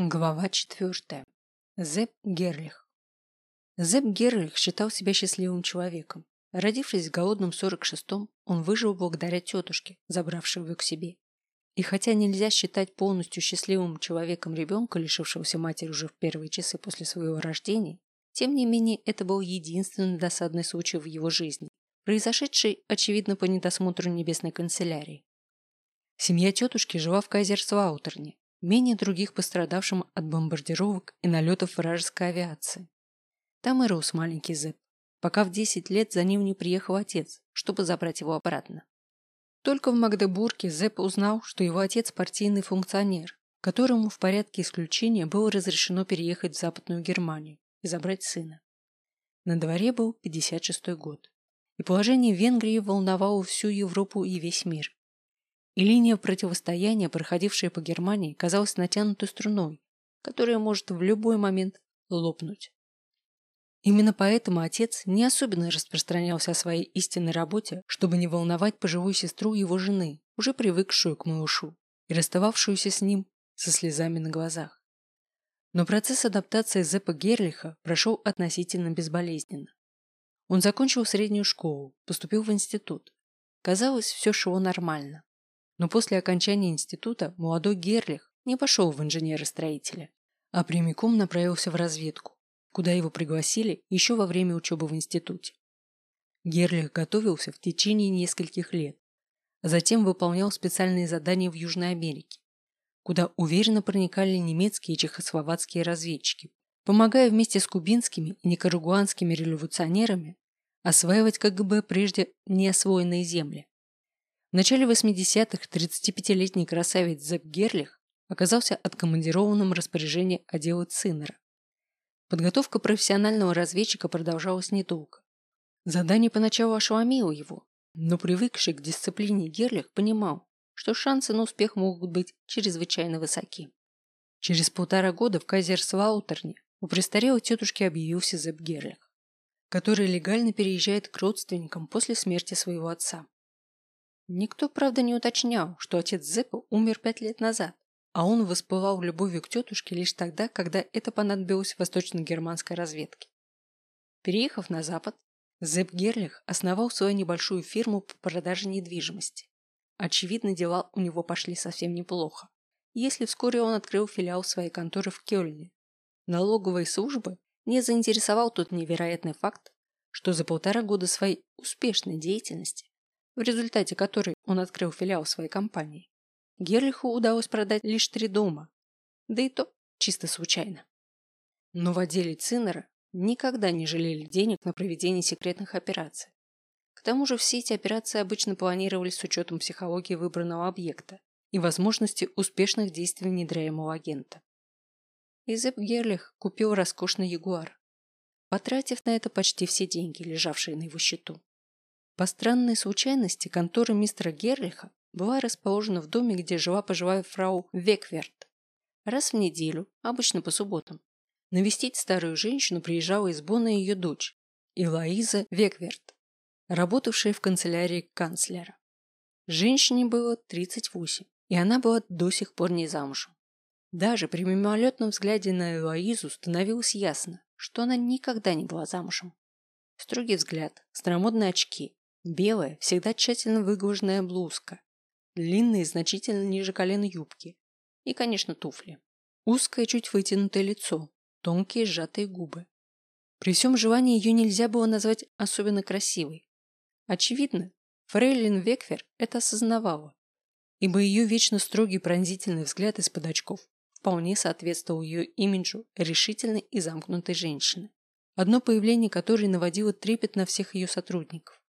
Глава четвертая. Зепп Герлих. Зепп Герлих считал себя счастливым человеком. Родившись в голодном 46-м, он выжил благодаря тетушке, забравшей его к себе. И хотя нельзя считать полностью счастливым человеком ребенка, лишившегося матери уже в первые часы после своего рождения, тем не менее это был единственный досадный случай в его жизни, произошедший, очевидно, по недосмотру небесной канцелярии. Семья тетушки жила в Кайзерслаутерне, менее других пострадавшим от бомбардировок и налетов вражеской авиации. Там и рос маленький Зэп, пока в 10 лет за ним не приехал отец, чтобы забрать его обратно. Только в Магдебурге Зэп узнал, что его отец партийный функционер, которому в порядке исключения было разрешено переехать в Западную Германию и забрать сына. На дворе был 56 год, и положение Венгрии волновало всю Европу и весь мир и линия противостояния, проходившая по Германии, казалась натянутой струной, которая может в любой момент лопнуть. Именно поэтому отец не особенно распространялся о своей истинной работе, чтобы не волновать пожилую сестру его жены, уже привыкшую к малышу и расстававшуюся с ним со слезами на глазах. Но процесс адаптации Зеппа Герлиха прошел относительно безболезненно. Он закончил среднюю школу, поступил в институт. Казалось, все шло нормально. Но после окончания института молодой Герлих не пошел в инженера-строителя, а прямиком направился в разведку, куда его пригласили еще во время учебы в институте. Герлих готовился в течение нескольких лет, затем выполнял специальные задания в Южной Америке, куда уверенно проникали немецкие и чехословацкие разведчики, помогая вместе с кубинскими и никарагуанскими революционерами осваивать КГБ прежде неосвоенные земли. В начале 80-х 35-летний красавец Зепп Герлих оказался откомандированным распоряжением отдела Циннера. Подготовка профессионального разведчика продолжалась недолго. Задание поначалу ошеломило его, но привыкший к дисциплине Герлих понимал, что шансы на успех могут быть чрезвычайно высоки. Через полтора года в Кайзерслаутерне у престарелой тетушки объявился Зепп Герлих, который легально переезжает к родственникам после смерти своего отца. Никто, правда, не уточнял, что отец Зеппа умер пять лет назад, а он воспылал любовью к тетушке лишь тогда, когда это понадобилось восточно-германской разведке. Переехав на запад, Зепп Герлих основал свою небольшую фирму по продаже недвижимости. Очевидно, дела у него пошли совсем неплохо, если вскоре он открыл филиал своей конторы в Кёльне. Налоговой службы не заинтересовал тот невероятный факт, что за полтора года своей успешной деятельности в результате которой он открыл филиал своей компании, Герлиху удалось продать лишь три дома, да и то чисто случайно. Но в отделе Циннера никогда не жалели денег на проведение секретных операций. К тому же все эти операции обычно планировались с учетом психологии выбранного объекта и возможности успешных действий внедряемого агента. Изеп Герлих купил роскошный Ягуар, потратив на это почти все деньги, лежавшие на его счету. По странной случайности контора мистера Герлиха была расположена в доме, где жила пожилая фрау Векверт. Раз в неделю, обычно по субботам, навестить старую женщину приезжала из Бона ее дочь, Илоиза Векверт, работавшая в канцелярии канцлера. Женщине было 38, и она была до сих пор не замужем. Даже при мимолетном взгляде на Элоизу становилось ясно, что она никогда не была замужем. Строгий взгляд, старомодные очки, Белая, всегда тщательно выглаженная блузка, длинные, значительно ниже колена юбки и, конечно, туфли. Узкое, чуть вытянутое лицо, тонкие сжатые губы. При всем желании ее нельзя было назвать особенно красивой. Очевидно, Фрейлин Векфер это осознавала, ибо ее вечно строгий пронзительный взгляд из-под очков вполне соответствовал ее имиджу решительной и замкнутой женщины, одно появление которой наводило трепет на всех ее сотрудников.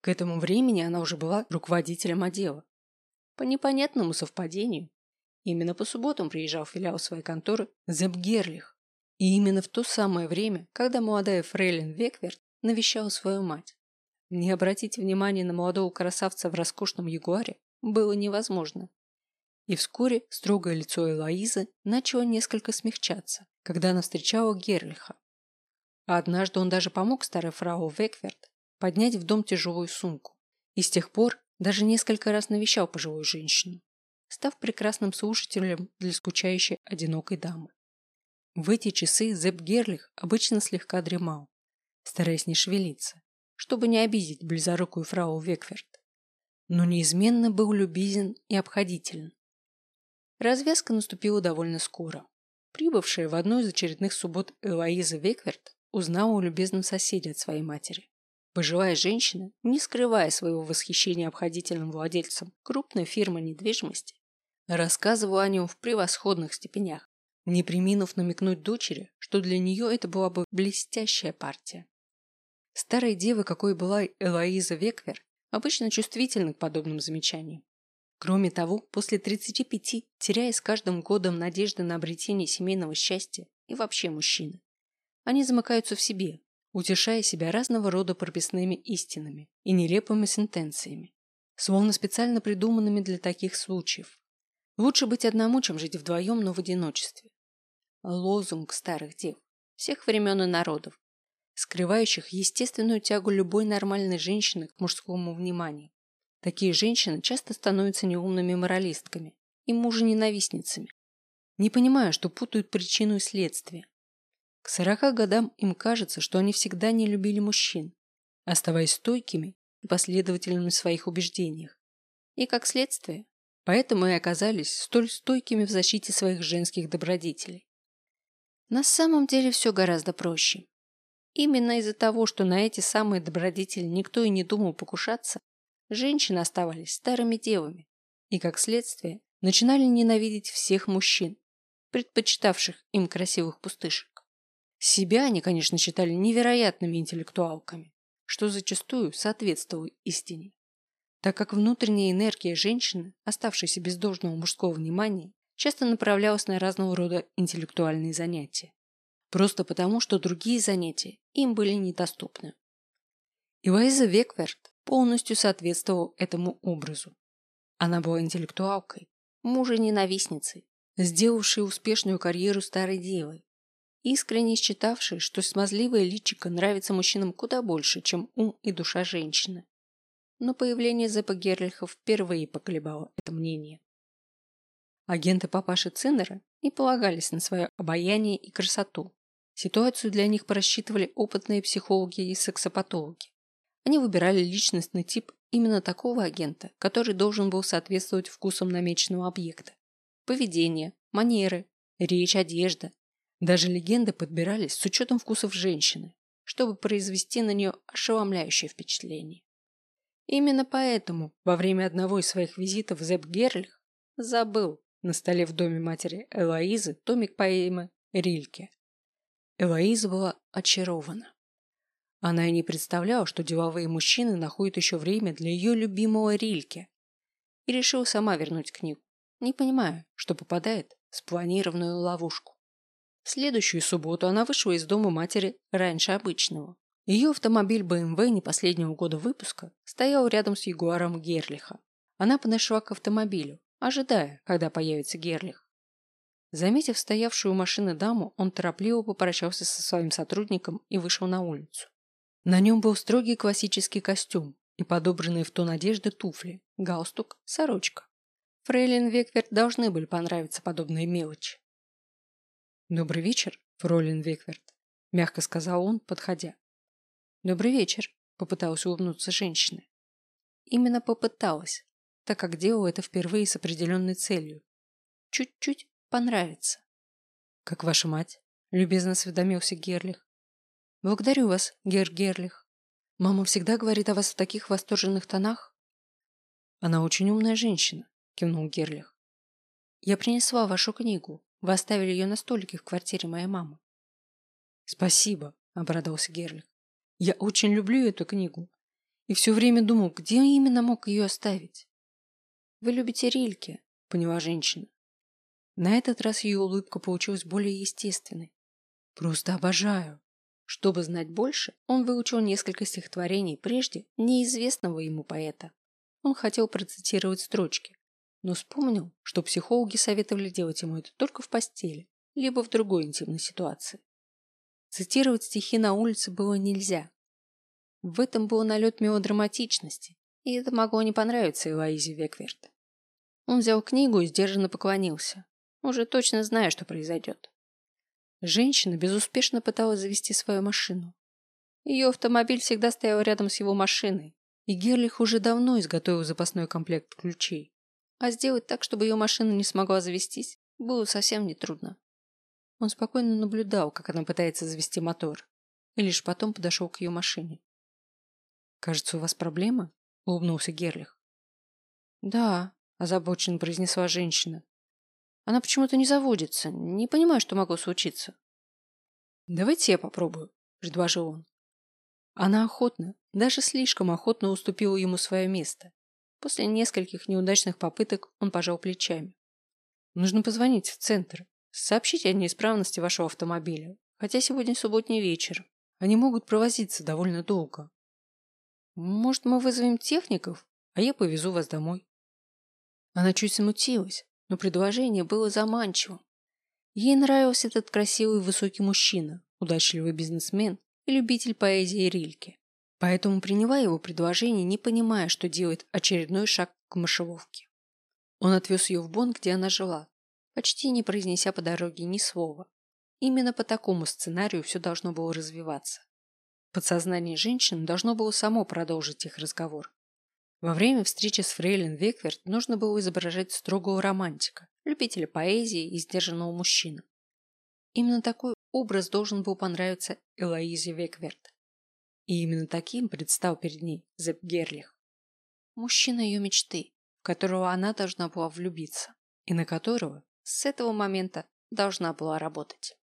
К этому времени она уже была руководителем отдела. По непонятному совпадению, именно по субботам приезжал в филиал своей конторы Зеб Герлих. И именно в то самое время, когда молодая фрейлин Векверт навещала свою мать. Не обратить внимания на молодого красавца в роскошном ягуаре было невозможно. И вскоре строгое лицо Элоизы начало несколько смягчаться, когда она встречала Герлиха. А однажды он даже помог старой фрау Векверт поднять в дом тяжелую сумку. И с тех пор даже несколько раз навещал пожилую женщину. став прекрасным слушателем для скучающей одинокой дамы. В эти часы Зепп Герлих обычно слегка дремал, стараясь не шевелиться, чтобы не обидеть близорукую фрау Векферт, но неизменно был любезен и обходителен. Развязка наступила довольно скоро. Прибывшая в одну из очередных суббот Элоиза Векверт узнала у любезном соседе от своей матери. Пожилая женщина, не скрывая своего восхищения обходительным владельцем крупной фирмы недвижимости, рассказывала о нем в превосходных степенях, не приминув намекнуть дочери, что для нее это была бы блестящая партия. Старая дева, какой была Элоиза Веквер, обычно чувствительна к подобным замечаниям. Кроме того, после 35, теряя с каждым годом надежды на обретение семейного счастья и вообще мужчины, они замыкаются в себе, утешая себя разного рода прописными истинами и нелепыми сентенциями, словно специально придуманными для таких случаев. Лучше быть одному, чем жить вдвоем, но в одиночестве. Лозунг старых дев, всех времен и народов, скрывающих естественную тягу любой нормальной женщины к мужскому вниманию. Такие женщины часто становятся неумными моралистками и мужененавистницами, не понимая, что путают причину и следствие. К сорока годам им кажется, что они всегда не любили мужчин, оставаясь стойкими и последовательными в своих убеждениях. И как следствие, поэтому и оказались столь стойкими в защите своих женских добродетелей. На самом деле все гораздо проще. Именно из-за того, что на эти самые добродетели никто и не думал покушаться, женщины оставались старыми девами и, как следствие, начинали ненавидеть всех мужчин, предпочитавших им красивых пустышек. Себя они, конечно, считали невероятными интеллектуалками, что зачастую соответствовало истине, так как внутренняя энергия женщины, оставшейся без должного мужского внимания, часто направлялась на разного рода интеллектуальные занятия, просто потому, что другие занятия им были недоступны. Ивайза Векверт полностью соответствовал этому образу. Она была интеллектуалкой, мужа-ненавистницей, сделавшей успешную карьеру старой девой, искренне считавшей, что смазливое личико нравится мужчинам куда больше, чем ум и душа женщины. Но появление Зепа Герлиха впервые поколебало это мнение. Агенты папаши Циннера не полагались на свое обаяние и красоту. Ситуацию для них просчитывали опытные психологи и сексопатологи. Они выбирали личностный тип именно такого агента, который должен был соответствовать вкусам намеченного объекта. Поведение, манеры, речь, одежда. Даже легенды подбирались с учетом вкусов женщины, чтобы произвести на нее ошеломляющее впечатление. Именно поэтому во время одного из своих визитов Зепп Герлих забыл на столе в доме матери Элоизы томик поэмы Рильке. Элоиза была очарована. Она и не представляла, что деловые мужчины находят еще время для ее любимого Рильке. И решила сама вернуть книгу, не понимая, что попадает в спланированную ловушку. В следующую субботу она вышла из дома матери раньше обычного. Ее автомобиль BMW не последнего года выпуска стоял рядом с Ягуаром Герлиха. Она подошла к автомобилю, ожидая, когда появится Герлих. Заметив стоявшую у машины даму, он торопливо попрощался со своим сотрудником и вышел на улицу. На нем был строгий классический костюм и подобранные в тон одежды туфли, галстук, сорочка. Фрейлин Векверт должны были понравиться подобные мелочи. «Добрый вечер, фройлен Векверт», – мягко сказал он, подходя. «Добрый вечер», – попыталась улыбнуться женщина. Именно попыталась, так как делала это впервые с определенной целью. Чуть-чуть понравится. «Как ваша мать?» – любезно осведомился Герлих. Благодарю вас, Гер Герлих. Мама всегда говорит о вас в таких восторженных тонах. Она очень умная женщина, кивнул Герлих. Я принесла вашу книгу. Вы оставили ее на столике в квартире моей мамы. Спасибо, обрадовался Герлих. Я очень люблю эту книгу и все время думал, где именно мог ее оставить. Вы любите Рильке, поняла женщина. На этот раз ее улыбка получилась более естественной. Просто обожаю. Чтобы знать больше, он выучил несколько стихотворений прежде неизвестного ему поэта. Он хотел процитировать строчки, но вспомнил, что психологи советовали делать ему это только в постели, либо в другой интимной ситуации. Цитировать стихи на улице было нельзя. В этом был налет мелодраматичности, и это могло не понравиться Элоизе Векверт. Он взял книгу и сдержанно поклонился, уже точно зная, что произойдет. Женщина безуспешно пыталась завести свою машину. Ее автомобиль всегда стоял рядом с его машиной, и Герлих уже давно изготовил запасной комплект ключей. А сделать так, чтобы ее машина не смогла завестись, было совсем нетрудно. Он спокойно наблюдал, как она пытается завести мотор, и лишь потом подошел к ее машине. «Кажется, у вас проблема?» – улыбнулся Герлих. «Да», – озабоченно произнесла женщина. «Она почему-то не заводится. Не понимаю, что могло случиться». «Давайте я попробую», – предложил он. Она охотно, даже слишком охотно уступила ему свое место. После нескольких неудачных попыток он пожал плечами. Нужно позвонить в центр, сообщить о неисправности вашего автомобиля, хотя сегодня субботний вечер. Они могут провозиться довольно долго. Может, мы вызовем техников, а я повезу вас домой. Она чуть смутилась, но предложение было заманчивым. Ей нравился этот красивый высокий мужчина, удачливый бизнесмен и любитель поэзии Рильки. Поэтому приняла его предложение, не понимая, что делает очередной шаг к мышеловке. Он отвез ее в Бон, где она жила, почти не произнеся по дороге ни слова. Именно по такому сценарию все должно было развиваться. Подсознание женщины должно было само продолжить их разговор. Во время встречи с Фрейлин Векверт нужно было изображать строгого романтика, любителя поэзии и сдержанного мужчину. Именно такой образ должен был понравиться Элоизе Векверт. И именно таким предстал перед ней Зепп Герлих. Мужчина ее мечты, в которого она должна была влюбиться, и на которого с этого момента должна была работать.